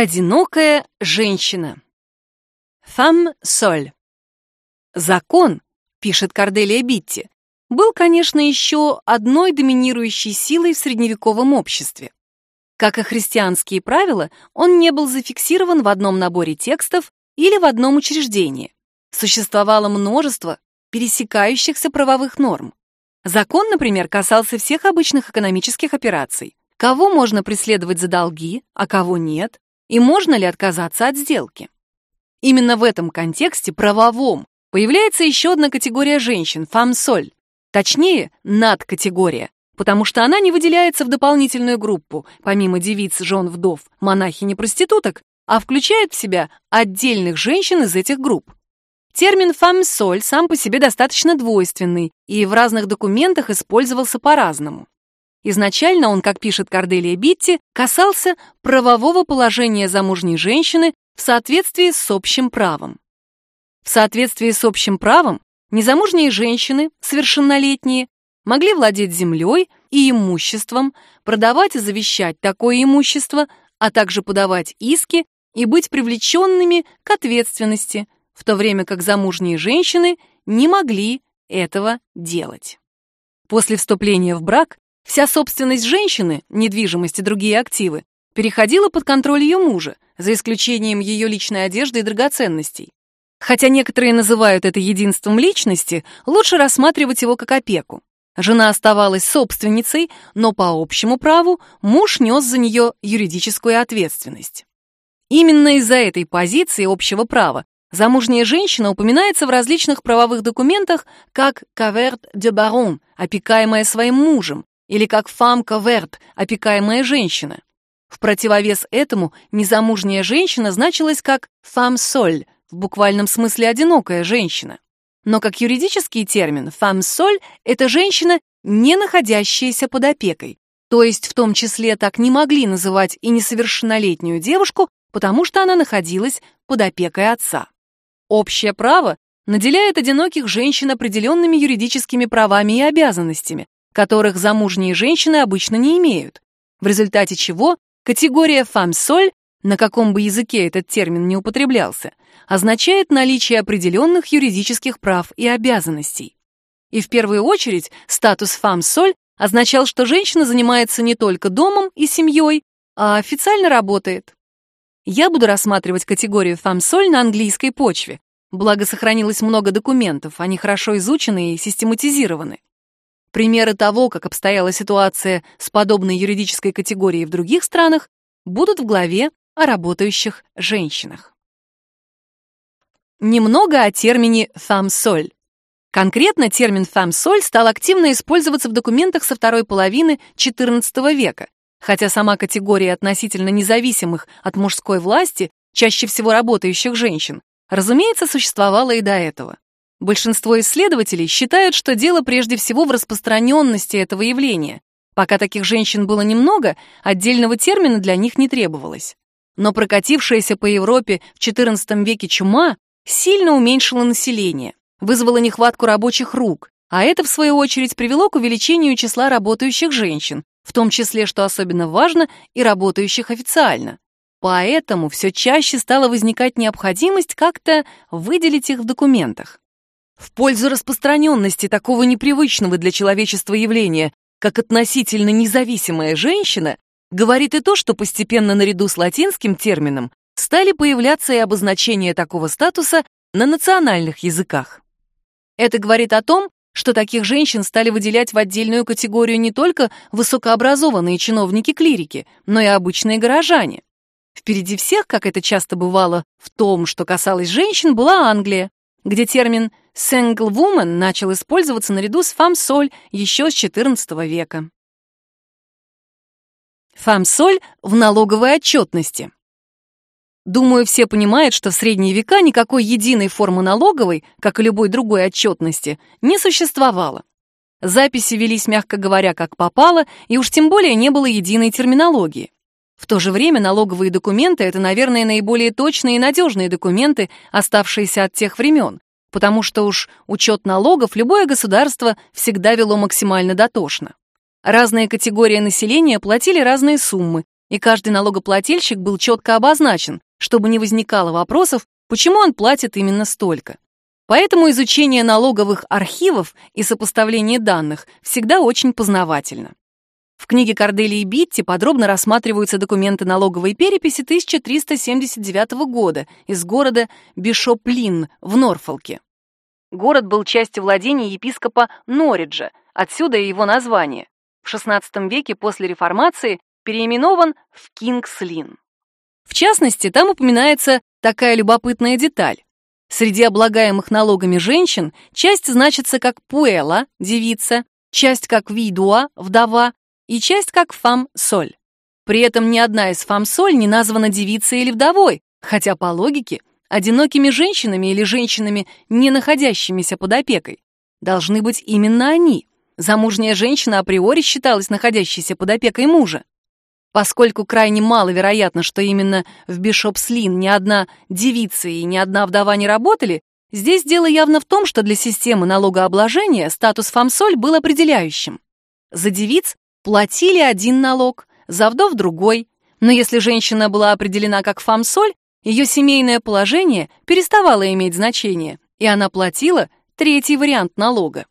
Одинокая женщина. Femme соль. Закон, пишет Корделия Битти, был, конечно, еще одной доминирующей силой в средневековом обществе. Как и христианские правила, он не был зафиксирован в одном наборе текстов или в одном учреждении. Существовало множество пересекающихся правовых норм. Закон, например, касался всех обычных экономических операций. Кого можно преследовать за долги, а кого нет, и можно ли отказаться от сделки. Именно в этом контексте, правовом, появляется еще одна категория женщин – фамсоль, точнее, надкатегория, потому что она не выделяется в дополнительную группу, помимо девиц, жен, вдов, монахинь и проституток, а включает в себя отдельных женщин из этих групп. Термин «фамсоль» сам по себе достаточно двойственный и в разных документах использовался по-разному. Изначально он, как пишет Корделия Битти, касался правового положения замужней женщины в соответствии с общим правом. В соответствии с общим правом незамужние женщины, совершеннолетние, могли владеть землей и имуществом, продавать и завещать такое имущество, а также подавать иски и быть привлеченными к ответственности, в то время как замужние женщины не могли этого делать. После вступления в брак Вся собственность женщины, недвижимость и другие активы, переходила под контроль ее мужа, за исключением ее личной одежды и драгоценностей. Хотя некоторые называют это единством личности, лучше рассматривать его как опеку. Жена оставалась собственницей, но по общему праву муж нес за нее юридическую ответственность. Именно из-за этой позиции общего права замужняя женщина упоминается в различных правовых документах как «каверт де барон», опекаемая своим мужем, или как фамка верт, опекаемая женщина. В противовес этому незамужняя женщина значилась как фам-соль, в буквальном смысле одинокая женщина. Но как юридический термин, фам-соль — это женщина, не находящаяся под опекой. То есть в том числе так не могли называть и несовершеннолетнюю девушку, потому что она находилась под опекой отца. Общее право наделяет одиноких женщин определенными юридическими правами и обязанностями, которых замужние женщины обычно не имеют, в результате чего категория «фам-соль», на каком бы языке этот термин не употреблялся, означает наличие определенных юридических прав и обязанностей. И в первую очередь статус «фам-соль» означал, что женщина занимается не только домом и семьей, а официально работает. Я буду рассматривать категорию «фам-соль» на английской почве, благо сохранилось много документов, они хорошо изучены и систематизированы. Примеры того, как обстояла ситуация с подобной юридической категорией в других странах, будут в главе о работающих женщинах. Немного о термине «фам-соль». Конкретно термин «фам-соль» стал активно использоваться в документах со второй половины XIV века, хотя сама категория относительно независимых от мужской власти, чаще всего работающих женщин, разумеется, существовала и до этого. Большинство исследователей считают, что дело прежде всего в распространенности этого явления. Пока таких женщин было немного, отдельного термина для них не требовалось. Но прокатившаяся по Европе в XIV веке чума сильно уменьшила население, вызвала нехватку рабочих рук, а это, в свою очередь, привело к увеличению числа работающих женщин, в том числе, что особенно важно, и работающих официально. Поэтому все чаще стала возникать необходимость как-то выделить их в документах. В пользу распространенности такого непривычного для человечества явления, как относительно независимая женщина, говорит и то, что постепенно наряду с латинским термином стали появляться и обозначения такого статуса на национальных языках. Это говорит о том, что таких женщин стали выделять в отдельную категорию не только высокообразованные чиновники-клирики, но и обычные горожане. Впереди всех, как это часто бывало в том, что касалось женщин, была Англия, где термин «single woman» начал использоваться наряду с «фам-соль» еще с XIV века. Фам-соль в налоговой отчетности. Думаю, все понимают, что в средние века никакой единой формы налоговой, как и любой другой отчетности, не существовало. Записи велись, мягко говоря, как попало, и уж тем более не было единой терминологии. В то же время налоговые документы — это, наверное, наиболее точные и надежные документы, оставшиеся от тех времен, потому что уж учет налогов любое государство всегда вело максимально дотошно. Разные категории населения платили разные суммы, и каждый налогоплательщик был четко обозначен, чтобы не возникало вопросов, почему он платит именно столько. Поэтому изучение налоговых архивов и сопоставление данных всегда очень познавательно. В книге Корделии Битти подробно рассматриваются документы налоговой переписи 1379 года из города Бишоплин в Норфолке. Город был частью владений епископа Норриджа, отсюда и его название. В XVI веке после реформации переименован в Кингслин. В частности, там упоминается такая любопытная деталь. Среди облагаемых налогами женщин часть значится как пуэла, девица, часть как видуа, вдова, и часть как фам-соль. При этом ни одна из фам-соль не названа девицей или вдовой, хотя по логике одинокими женщинами или женщинами, не находящимися под опекой, должны быть именно они. Замужняя женщина априори считалась находящейся под опекой мужа. Поскольку крайне маловероятно, что именно в Бишопслин ни одна девица и ни одна вдова не работали, здесь дело явно в том, что для системы налогообложения статус фамсоль был определяющим. За девиц платили один налог, за вдов другой, но если женщина была определена как фамсоль, ее семейное положение переставало иметь значение, и она платила третий вариант налога.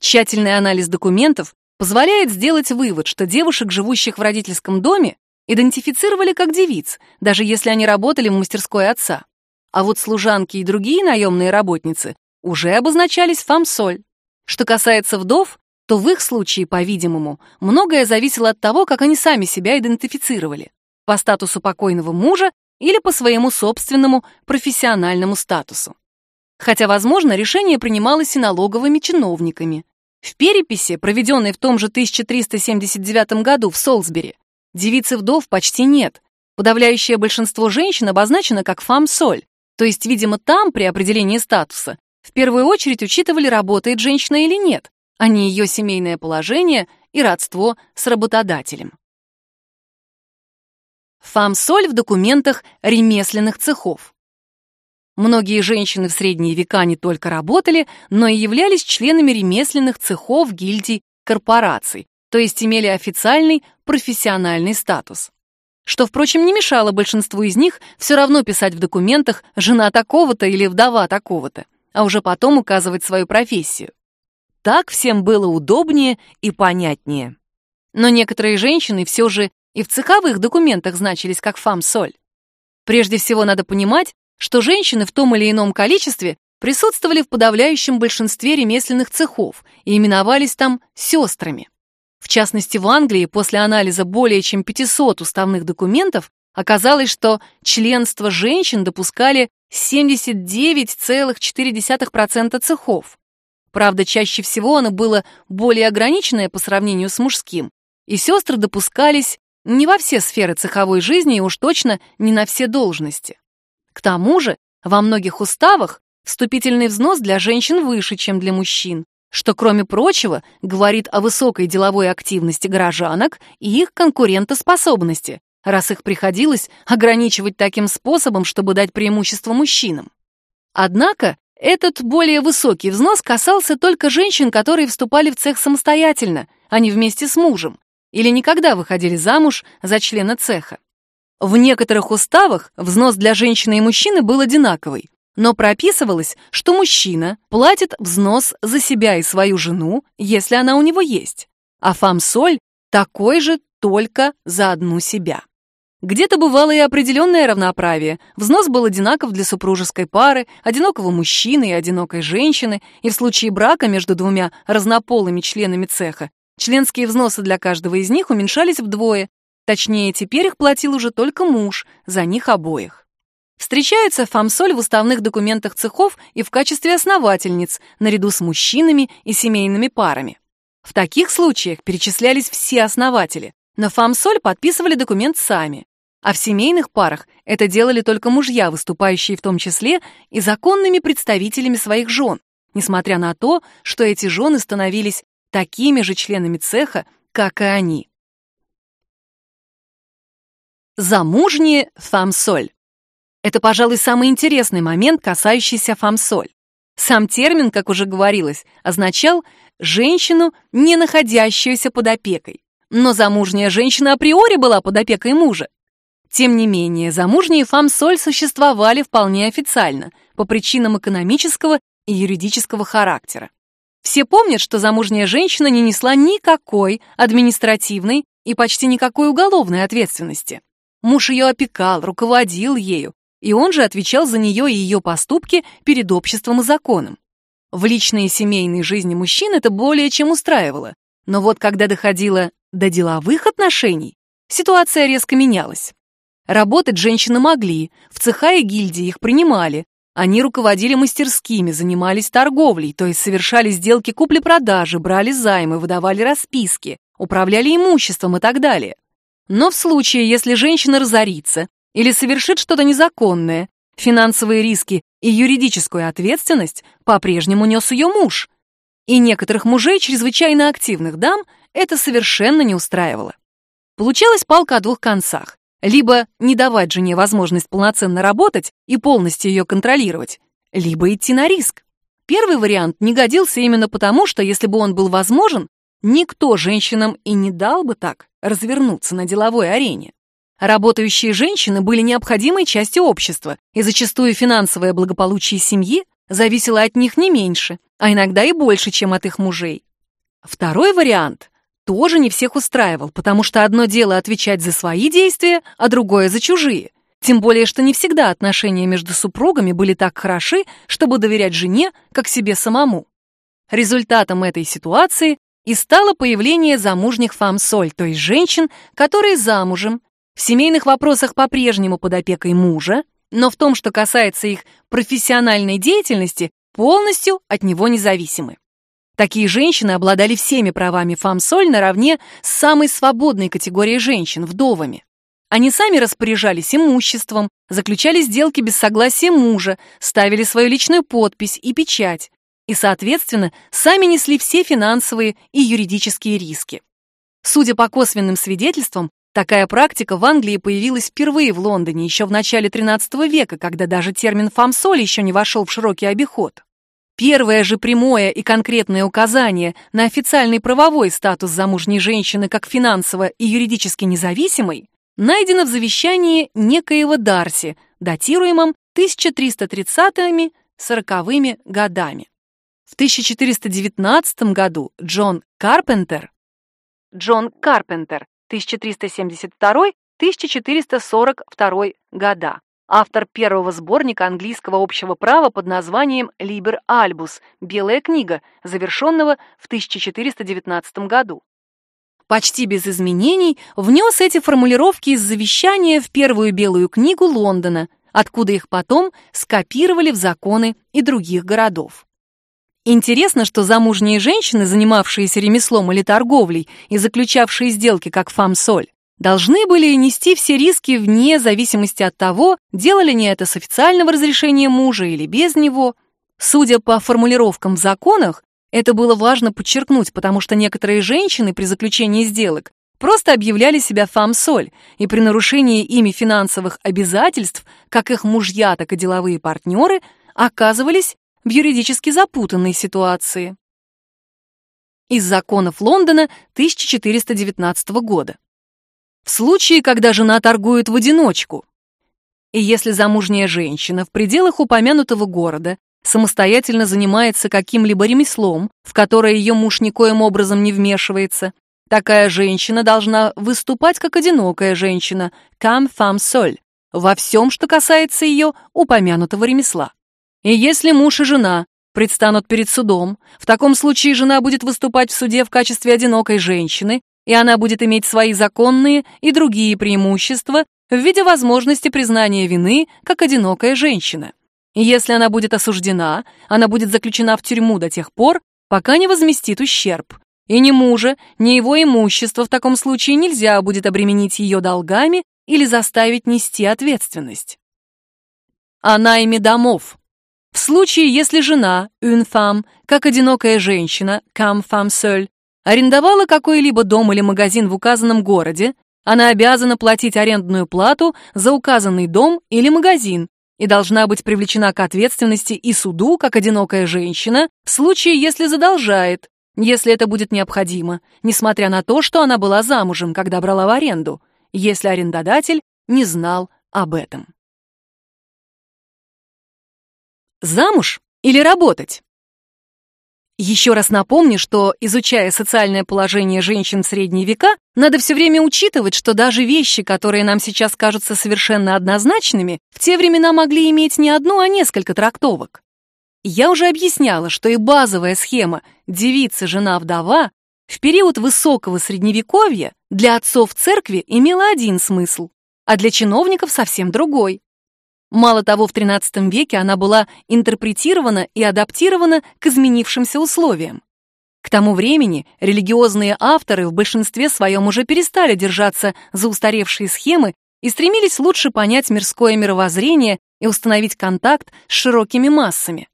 Тщательный анализ документов позволяет сделать вывод, что девушек, живущих в родительском доме, идентифицировали как девиц, даже если они работали в мастерской отца. А вот служанки и другие наемные работницы уже обозначались фамсоль. Что касается вдов, то в их случае, по-видимому, многое зависело от того, как они сами себя идентифицировали. По статусу покойного мужа или по своему собственному профессиональному статусу. Хотя, возможно, решение принималось и налоговыми чиновниками. В переписи, проведенной в том же 1379 году в Солсбери, девицы вдов почти нет. Подавляющее большинство женщин обозначено как фам-соль, то есть, видимо, там, при определении статуса, в первую очередь учитывали, работает женщина или нет, а не ее семейное положение и родство с работодателем. Фамсоль в документах ремесленных цехов. Многие женщины в средние века не только работали, но и являлись членами ремесленных цехов, гильдий, корпораций, то есть имели официальный профессиональный статус. Что, впрочем, не мешало большинству из них все равно писать в документах «жена такого-то» или «вдова такого-то», а уже потом указывать свою профессию. Так всем было удобнее и понятнее. Но некоторые женщины все же и в цеховых документах значились как фам-соль. Прежде всего надо понимать, что женщины в том или ином количестве присутствовали в подавляющем большинстве ремесленных цехов и именовались там сестрами. В частности, в Англии после анализа более чем 500 уставных документов оказалось, что членство женщин допускали 79,4% цехов. Правда, чаще всего оно было более ограниченное по сравнению с мужским, и сестры допускались не во все сферы цеховой жизни и уж точно не на все должности. К тому же, во многих уставах вступительный взнос для женщин выше, чем для мужчин, что, кроме прочего, говорит о высокой деловой активности горожанок и их конкурентоспособности, раз их приходилось ограничивать таким способом, чтобы дать преимущество мужчинам. Однако этот более высокий взнос касался только женщин, которые вступали в цех самостоятельно, а не вместе с мужем, или никогда выходили замуж за члена цеха. В некоторых уставах взнос для женщины и мужчины был одинаковый, но прописывалось, что мужчина платит взнос за себя и свою жену, если она у него есть, а фам-соль такой же только за одну себя. Где-то бывало и определенное равноправие. Взнос был одинаков для супружеской пары, одинокого мужчины и одинокой женщины, и в случае брака между двумя разнополыми членами цеха Членские взносы для каждого из них уменьшались вдвое. Точнее, теперь их платил уже только муж, за них обоих. Встречается фамсоль в уставных документах цехов и в качестве основательниц, наряду с мужчинами и семейными парами. В таких случаях перечислялись все основатели, но фамсоль подписывали документ сами. А в семейных парах это делали только мужья, выступающие в том числе и законными представителями своих жен, несмотря на то, что эти жены становились такими же членами цеха, как и они. Замужние фамсоль. Это, пожалуй, самый интересный момент, касающийся фамсоль. Сам термин, как уже говорилось, означал «женщину, не находящуюся под опекой». но замужняя женщина априори была под опекой мужа. Тем не менее, замужние фам-соль существовали вполне официально, по причинам экономического и юридического характера. Все помнят, что замужняя женщина не несла никакой административной и почти никакой уголовной ответственности. Муж ее опекал, руководил ею, и он же отвечал за нее и ее поступки перед обществом и законом. В личной и семейной жизни мужчин это более чем устраивало. Но вот когда доходило до деловых отношений, ситуация резко менялась. Работать женщины могли, в цеха и гильдии их принимали, они руководили мастерскими, занимались торговлей, то есть совершали сделки купли-продажи, брали займы, выдавали расписки, управляли имуществом и так далее. Но в случае, если женщина разорится или совершит что-то незаконное, финансовые риски и юридическую ответственность по-прежнему нес ее муж. И некоторых мужей, чрезвычайно активных дам, это совершенно не устраивало. Получалась палка о двух концах. Либо не давать жене возможность полноценно работать и полностью ее контролировать, либо идти на риск. Первый вариант не годился именно потому, что если бы он был возможен, никто женщинам и не дал бы так развернуться на деловой арене. Работающие женщины были необходимой частью общества, и зачастую финансовое благополучие семьи зависело от них не меньше, а иногда и больше, чем от их мужей. Второй вариант тоже не всех устраивал, потому что одно дело отвечать за свои действия, а другое за чужие. Тем более, что не всегда отношения между супругами были так хороши, чтобы доверять жене, как себе самому. Результатом этой ситуации и стало появление замужних фам-соль, то есть женщин, которые замужем, в семейных вопросах по-прежнему под опекой мужа, но в том, что касается их профессиональной деятельности, полностью от него независимы. Такие женщины обладали всеми правами фамсоль наравне с самой свободной категорией женщин – вдовами. Они сами распоряжались имуществом, заключали сделки без согласия мужа, ставили свою личную подпись и печать, и, соответственно, сами несли все финансовые и юридические риски. Судя по косвенным свидетельствам, такая практика в Англии появилась впервые в Лондоне еще в начале XIII века, когда даже термин «фамсоль» еще не вошел в широкий обиход. Первое же прямое и конкретное указание на официальный правовой статус замужней женщины как финансово и юридически независимой найдено в завещании некоего Дарси, датируемом 1330-40 годами. В 1419 году Джон Карпентер Джон Карпентер 1372-1442 года автор первого сборника английского общего права под названием «Либер Альбус. Белая книга», завершенного в 1419 году. Почти без изменений внес эти формулировки из завещания в первую белую книгу Лондона, откуда их потом скопировали в законы и других городов. Интересно, что замужние женщины, занимавшиеся ремеслом или торговлей и заключавшие сделки как фам-соль, должны были нести все риски вне зависимости от того, делали они это с официального разрешения мужа или без него. Судя по формулировкам в законах, это было важно подчеркнуть, потому что некоторые женщины при заключении сделок просто объявляли себя фам-соль, и при нарушении ими финансовых обязательств, как их мужья, так и деловые партнеры, оказывались в юридически запутанной ситуации. Из законов Лондона 1419 года в случае, когда жена торгует в одиночку. И если замужняя женщина в пределах упомянутого города самостоятельно занимается каким-либо ремеслом, в которое ее муж никоим образом не вмешивается, такая женщина должна выступать как одинокая женщина, «cam femme sol», во всем, что касается ее упомянутого ремесла. И если муж и жена предстанут перед судом, в таком случае жена будет выступать в суде в качестве одинокой женщины, и она будет иметь свои законные и другие преимущества в виде возможности признания вины как одинокая женщина. И если она будет осуждена, она будет заключена в тюрьму до тех пор, пока не возместит ущерб. И ни мужа, ни его имущество в таком случае нельзя будет обременить ее долгами или заставить нести ответственность. О найме домов. В случае, если жена, une как одинокая женщина, comme femme арендовала какой-либо дом или магазин в указанном городе, она обязана платить арендную плату за указанный дом или магазин и должна быть привлечена к ответственности и суду как одинокая женщина в случае, если задолжает, если это будет необходимо, несмотря на то, что она была замужем, когда брала в аренду, если арендодатель не знал об этом. Замуж или работать? Еще раз напомню, что, изучая социальное положение женщин в средние века, надо все время учитывать, что даже вещи, которые нам сейчас кажутся совершенно однозначными, в те времена могли иметь не одну, а несколько трактовок. Я уже объясняла, что и базовая схема «девица-жена-вдова» в период высокого средневековья для отцов церкви имела один смысл, а для чиновников совсем другой. Мало того, в XIII веке она была интерпретирована и адаптирована к изменившимся условиям. К тому времени религиозные авторы в большинстве своем уже перестали держаться за устаревшие схемы и стремились лучше понять мирское мировоззрение и установить контакт с широкими массами.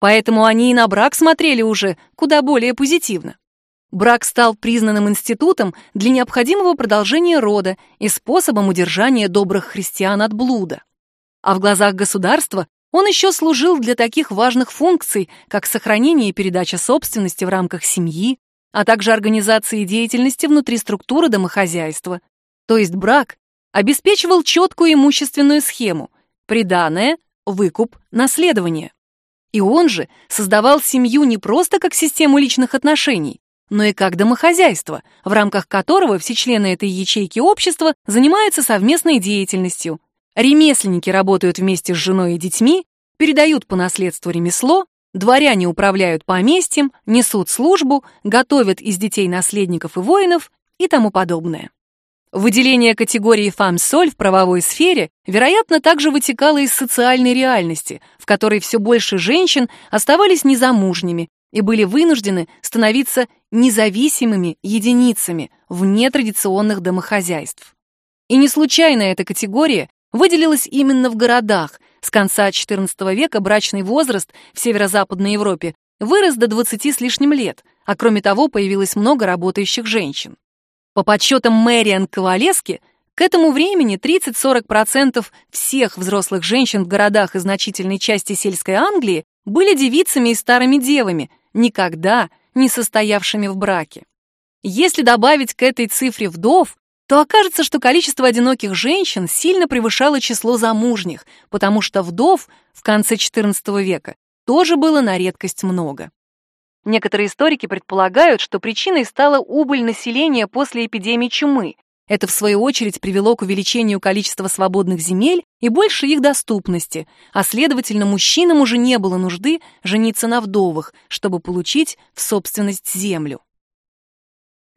Поэтому они и на брак смотрели уже куда более позитивно. Брак стал признанным институтом для необходимого продолжения рода и способом удержания добрых христиан от блуда а в глазах государства он еще служил для таких важных функций, как сохранение и передача собственности в рамках семьи, а также организации деятельности внутри структуры домохозяйства. То есть брак обеспечивал четкую имущественную схему – приданое, выкуп, наследование. И он же создавал семью не просто как систему личных отношений, но и как домохозяйство, в рамках которого все члены этой ячейки общества занимаются совместной деятельностью, Ремесленники работают вместе с женой и детьми, передают по наследству ремесло, дворяне управляют поместьем, несут службу, готовят из детей наследников и воинов и тому подобное. Выделение категории фам-соль в правовой сфере, вероятно, также вытекало из социальной реальности, в которой все больше женщин оставались незамужними и были вынуждены становиться независимыми единицами вне традиционных домохозяйств. И не случайно эта категория выделилась именно в городах. С конца XIV века брачный возраст в северо-западной Европе вырос до 20 с лишним лет, а кроме того появилось много работающих женщин. По подсчетам Мэриан Ковалески, к этому времени 30-40% всех взрослых женщин в городах и значительной части сельской Англии были девицами и старыми девами, никогда не состоявшими в браке. Если добавить к этой цифре вдов, то окажется, что количество одиноких женщин сильно превышало число замужних, потому что вдов в конце XIV века тоже было на редкость много. Некоторые историки предполагают, что причиной стала убыль населения после эпидемии чумы. Это, в свою очередь, привело к увеличению количества свободных земель и больше их доступности, а, следовательно, мужчинам уже не было нужды жениться на вдовах, чтобы получить в собственность землю.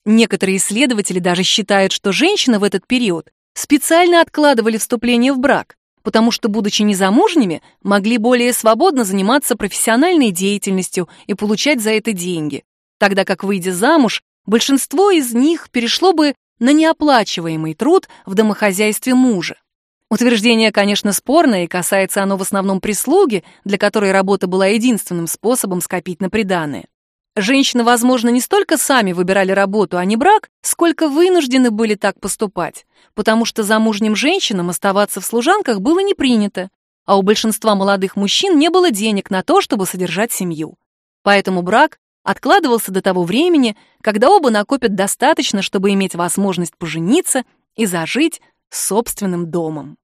Некоторые исследователи даже считают, что женщины в этот период специально откладывали вступление в брак, потому что, будучи незамужними, могли более свободно заниматься профессиональной деятельностью и получать за это деньги, тогда как, выйдя замуж, большинство из них перешло бы на неоплачиваемый труд в домохозяйстве мужа. Утверждение, конечно, спорное, и касается оно в основном прислуги, для которой работа была единственным способом скопить на приданое. Женщины, возможно, не столько сами выбирали работу, а не брак, сколько вынуждены были так поступать, потому что замужним женщинам оставаться в служанках было не принято, а у большинства молодых мужчин не было денег на то, чтобы содержать семью. Поэтому брак откладывался до того времени, когда оба накопят достаточно, чтобы иметь возможность пожениться и зажить собственным домом.